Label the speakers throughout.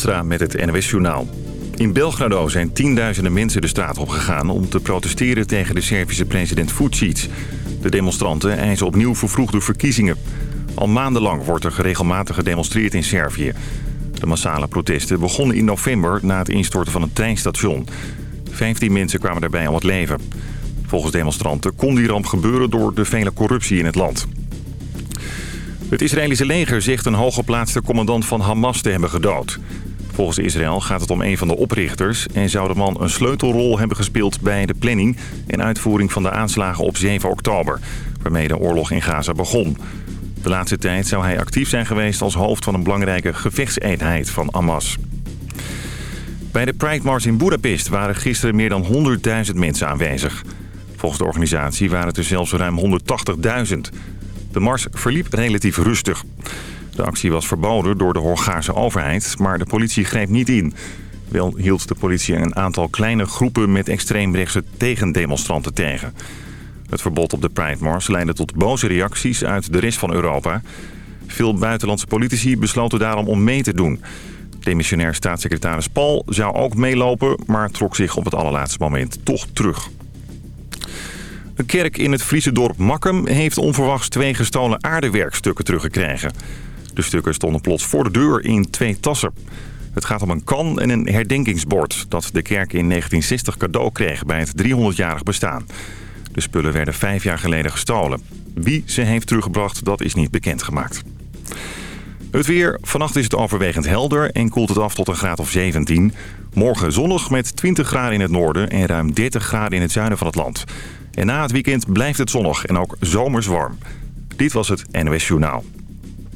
Speaker 1: Met het NOS Journaal. In Belgrado zijn tienduizenden mensen de straat op gegaan... om te protesteren tegen de Servische president Vucic. De demonstranten eisen opnieuw vervroegde verkiezingen. Al maandenlang wordt er regelmatig gedemonstreerd in Servië. De massale protesten begonnen in november na het instorten van een treinstation. Vijftien mensen kwamen daarbij om het leven. Volgens demonstranten kon die ramp gebeuren door de vele corruptie in het land. Het Israëlische leger zegt een hooggeplaatste commandant van Hamas te hebben gedood. Volgens Israël gaat het om een van de oprichters... en zou de man een sleutelrol hebben gespeeld bij de planning... en uitvoering van de aanslagen op 7 oktober... waarmee de oorlog in Gaza begon. De laatste tijd zou hij actief zijn geweest als hoofd van een belangrijke gevechtseenheid van Hamas. Bij de Pride Mars in Budapest waren gisteren meer dan 100.000 mensen aanwezig. Volgens de organisatie waren het er zelfs ruim 180.000. De mars verliep relatief rustig. De actie was verboden door de Hongaarse overheid, maar de politie greep niet in. Wel hield de politie een aantal kleine groepen met extreemrechtse tegendemonstranten tegen. Het verbod op de Pride Mars leidde tot boze reacties uit de rest van Europa. Veel buitenlandse politici besloten daarom om mee te doen. Demissionair staatssecretaris Paul zou ook meelopen, maar trok zich op het allerlaatste moment toch terug. Een kerk in het Friese dorp Makkum heeft onverwachts twee gestolen aardewerkstukken teruggekregen. De stukken stonden plots voor de deur in twee tassen. Het gaat om een kan en een herdenkingsbord dat de kerk in 1960 cadeau kreeg bij het 300-jarig bestaan. De spullen werden vijf jaar geleden gestolen. Wie ze heeft teruggebracht, dat is niet bekendgemaakt. Het weer. Vannacht is het overwegend helder en koelt het af tot een graad of 17. Morgen zonnig met 20 graden in het noorden en ruim 30 graden in het zuiden van het land. En na het weekend blijft het zonnig en ook zomers warm. Dit was het NOS Journaal.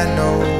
Speaker 2: I know.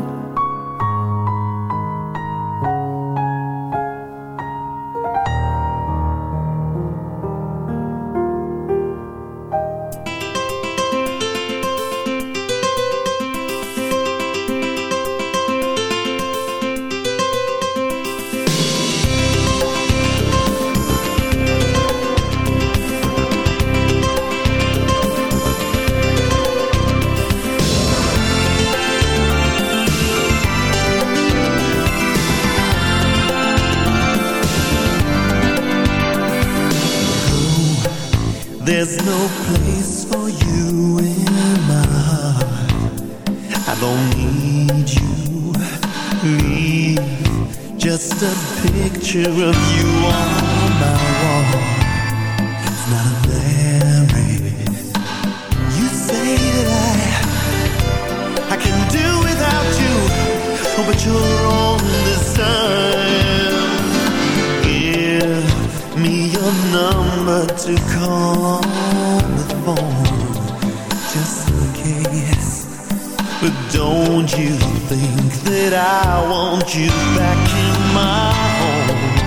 Speaker 2: picture of you on my wall. It's not a memory. You say that I I can do without you But you're on the sun. Give me your number to call
Speaker 3: on the phone. Just in case. But don't you think that I want you back in my know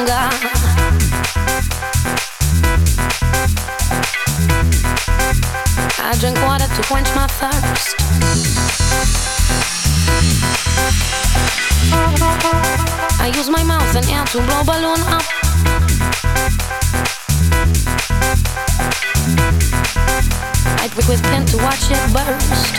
Speaker 3: I drink water to
Speaker 4: quench my thirst. I use my mouth and air to blow balloon up. I prick with pen to watch it burst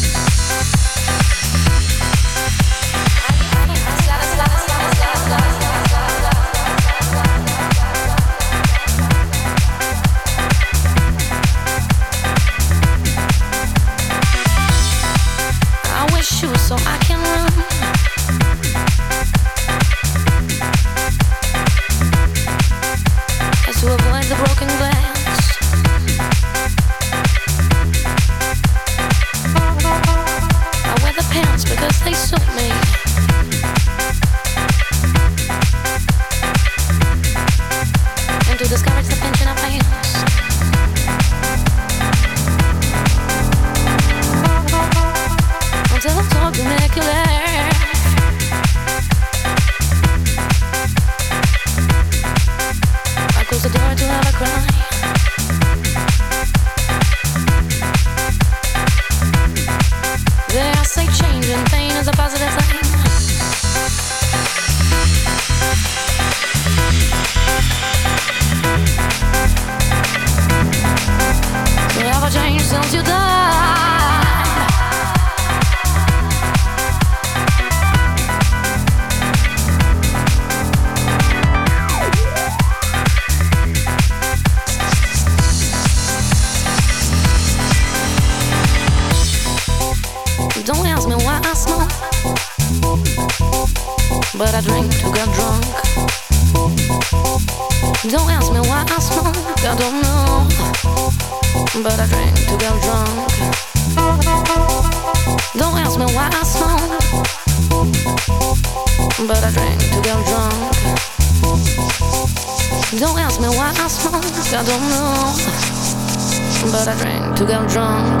Speaker 4: drunk.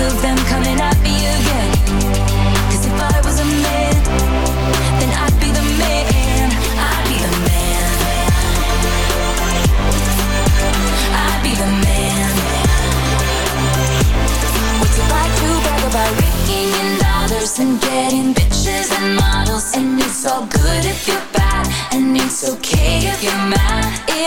Speaker 5: of them coming if I was a man, then I'd be the man. I'd be the man. I'd be the man. What's it like to brag about in dollars and getting bitches and models? And it's all good if you're bad, and it's okay if you're mad.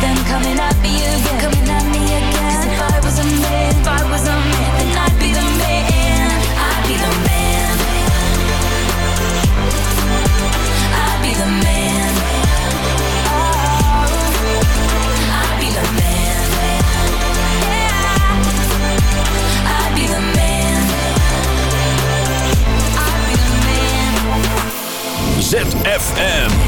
Speaker 5: them coming at me again. Coming at me again. Cause if I was a man, if I was a man, then I'd be the man. I'd be the man. I'd be the man. Oh, I'd be the man. Yeah. I'd be the man. I'd be the man.
Speaker 6: ZFM.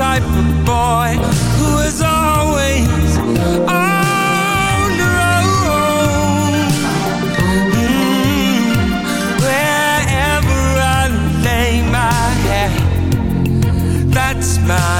Speaker 7: type of boy who is always on the road. Mm, wherever I lay my head, that's my